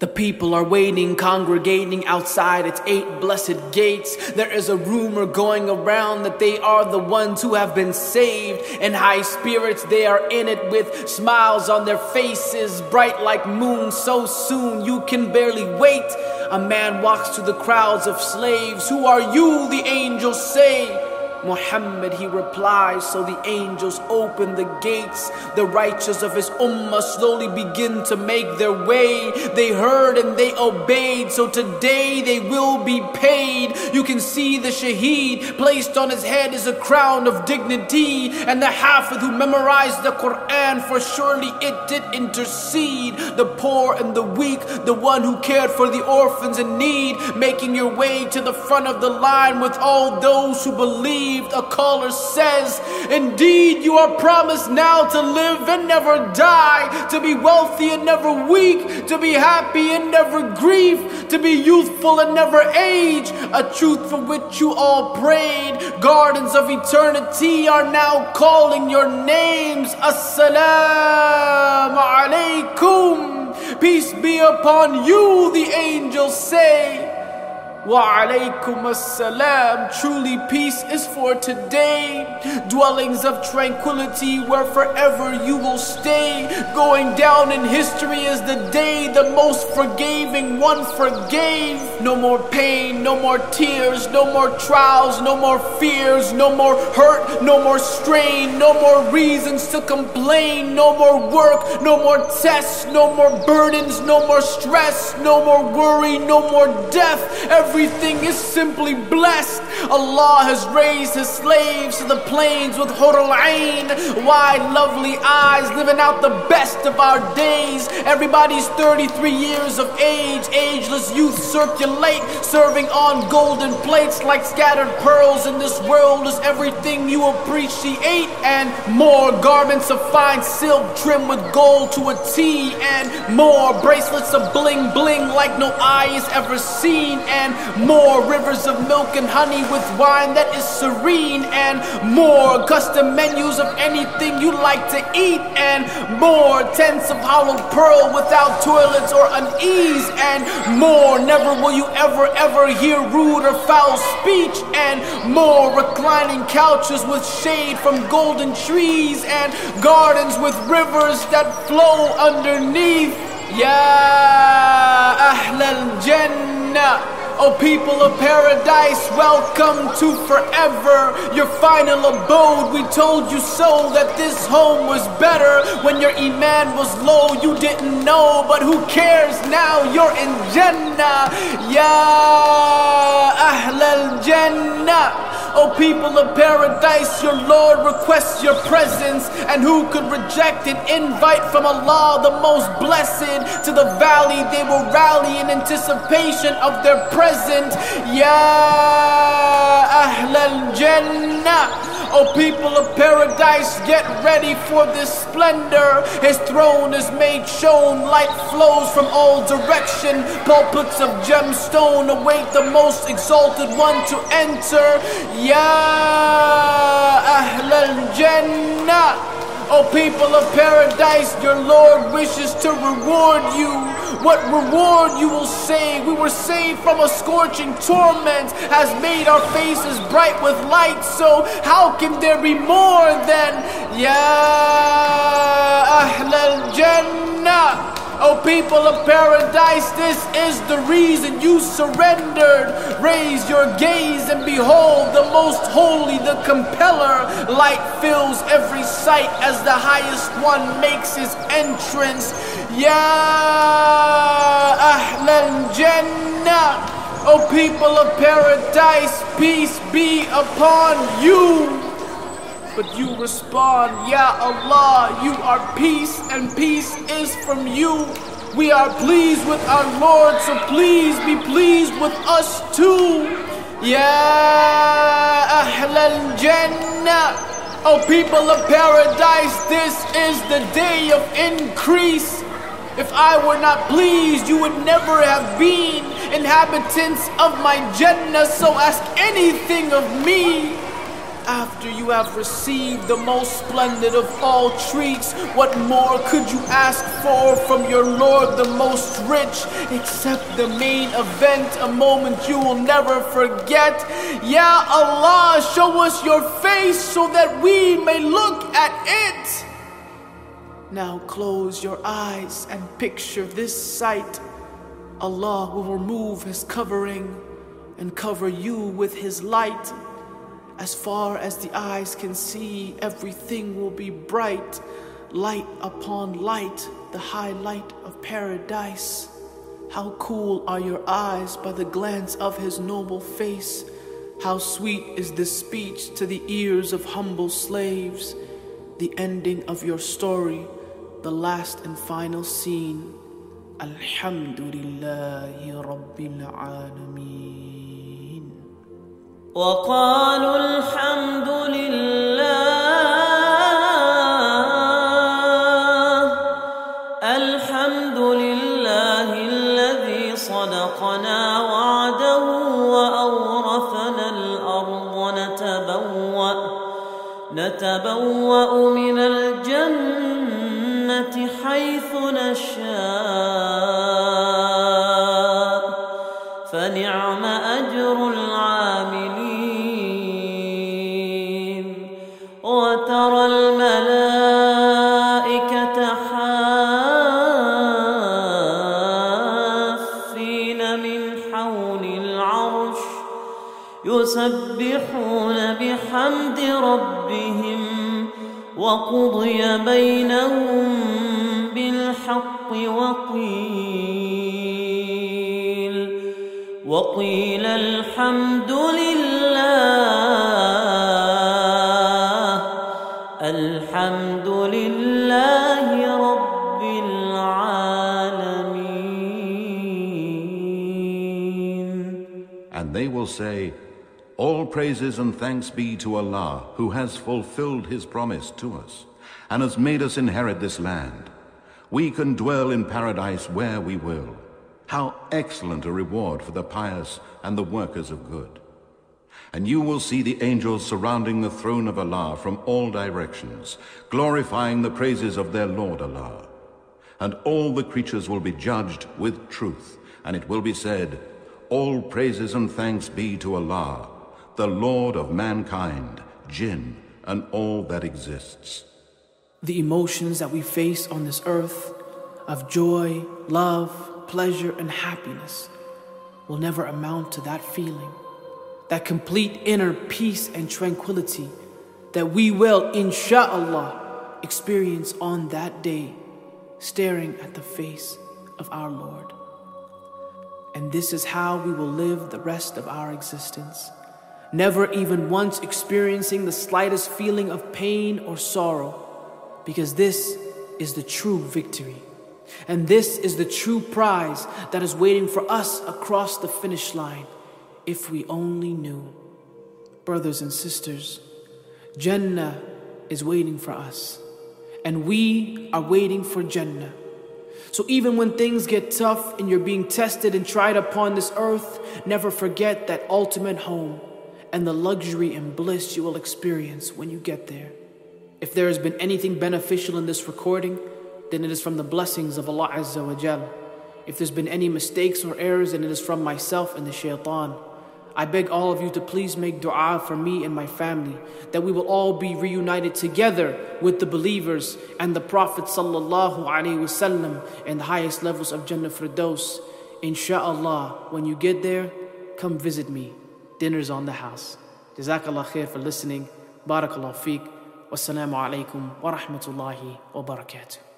The people are waiting, congregating outside its eight blessed gates. There is a rumor going around that they are the ones who have been saved. In high spirits, they are in it with smiles on their faces, bright like moon. So soon you can barely wait. A man walks to the crowds of slaves. Who are you? The angels say. Muhammad, he replies, so the angels open the gates. The righteous of his ummah slowly begin to make their way. They heard and they obeyed, so today they will be paid. You can see the shaheed placed on his head is a crown of dignity, and the hafiz who memorized the Quran, for surely it did intercede. The poor and the weak, the one who cared for the orphans in need, making your way to the front of the line with all those who believe believed, a caller says, Indeed, you are promised now to live and never die, to be wealthy and never weak, to be happy and never grieve, to be youthful and never age, a truth for which you all prayed. Gardens of eternity are now calling your names. Assalamu alaikum. Peace be upon you, the angels say. Wa alaykum assalam. Truly, peace is for today. Dwellings of tranquility where forever you will stay. Going down in history is the day the most forgiving one forgave. No more pain, no more tears, no more trials, no more fears, no more hurt, no more strain, no more reasons to complain, no more work, no more tests, no more burdens, no more stress, no more worry, no more death. Every Everything is simply blessed. Allah has raised His slaves to the plains with Hurul Ain, wide, lovely eyes, living out the best of our days. Everybody's 33 years of age, ageless youth circulate, serving on golden plates like scattered pearls. In this world is everything you appreciate, and more garments of fine silk trimmed with gold to a T, and more bracelets of bling bling like no eye has ever seen, and more rivers of milk and honey with wine that is serene, and more custom menus of anything you like to eat, and more tents of hollowed pearl without toilets or unease, and more. Never will you ever, ever hear rude or foul speech, and more reclining couches with shade from golden trees, and gardens with rivers that flow underneath. Ya Ahl al Jannah. Oh, people of paradise, welcome to forever, your final abode. We told you so that this home was better. When your Iman was low, you didn't know, but who cares now? You're in Jannah. Ya Ahl al Jannah. O people of paradise, your Lord requests your presence. And who could reject an invite from Allah, the most blessed? To the valley they will rally in anticipation of their present. Ya Ahl al Jannah. O people of paradise, get ready for this splendor. His throne is made shown, light flows from all direction. Pulpits of gemstone await the most exalted one to enter. Ya Ahl al Jannah. O people of paradise, your Lord wishes to reward you. What reward you will say? We were saved from a scorching torment, has made our faces bright with light. So how can there be more than Ya Ahl Jannah? O people of paradise, this is the reason you surrendered. Raise your gaze and behold the most holy, the compeller. Light fills every sight as the highest one makes his entrance. Ya Ahl al Jannah. O people of paradise, peace be upon you. But you respond, Ya Allah, you are peace, and peace is from you. We are pleased with our Lord, so please be pleased with us too. Ya Ahl al Jannah. O people of paradise, this is the day of increase. If I were not pleased, you would never have been inhabitants of my Jannah, so ask anything of me. After you have received the most splendid of all treats, what more could you ask for from your Lord, the most rich, except the main event, a moment you will never forget? Ya Allah, show us your face so that we may look at it. Now close your eyes and picture this sight. Allah will remove His covering and cover you with His light. As far as the eyes can see, everything will be bright, light upon light, the high light of paradise. How cool are your eyes by the glance of his noble face. How sweet is this speech to the ears of humble slaves. The ending of your story, the last and final scene. Alhamdulillahi Rabbil Alameen. وقالوا الحمد لله. الحمد لله الذي صدقنا وعده وأورثنا الأرض. نتبوأ نتبوأ من الجنة حيث نشاء. فنعم وترى الملائكة حافين من حول العرش يسبحون بحمد ربهم وقضي بينهم بالحق وقيل وقيل الحمد لله All praises and thanks be to Allah, who has fulfilled His promise to us, and has made us inherit this land. We can dwell in paradise where we will. How excellent a reward for the pious and the workers of good. And you will see the angels surrounding the throne of Allah from all directions, glorifying the praises of their Lord Allah. And all the creatures will be judged with truth, and it will be said, All praises and thanks be to Allah, the Lord of mankind, jinn, and all that exists. The emotions that we face on this earth of joy, love, pleasure, and happiness will never amount to that feeling, that complete inner peace and tranquility that we will, insha'Allah, experience on that day, staring at the face of our Lord. And this is how we will live the rest of our existence, never even once experiencing the slightest feeling of pain or sorrow because this is the true victory. And this is the true prize that is waiting for us across the finish line if we only knew. Brothers and sisters, Jannah is waiting for us, and we are waiting for Jannah. So even when things get tough and you're being tested and tried upon this earth, never forget that ultimate home and the luxury and bliss you will experience when you get there. If there has been anything beneficial in this recording, then it is from the blessings of Allah Azza wa Jal. If there's been any mistakes or errors, then it is from myself and the shaitan. I beg all of you to please make dua for me and my family, that we will all be reunited together with the believers and the Prophet sallallahu alaihi wasallam and the highest levels of Jannah Firdaus. Insha'Allah, when you get there, come visit me. Dinner's on the house. Jazakallah khair for listening. Barakallah feek. Wassalamu alaikum wa rahmatullahi wa barakatuh.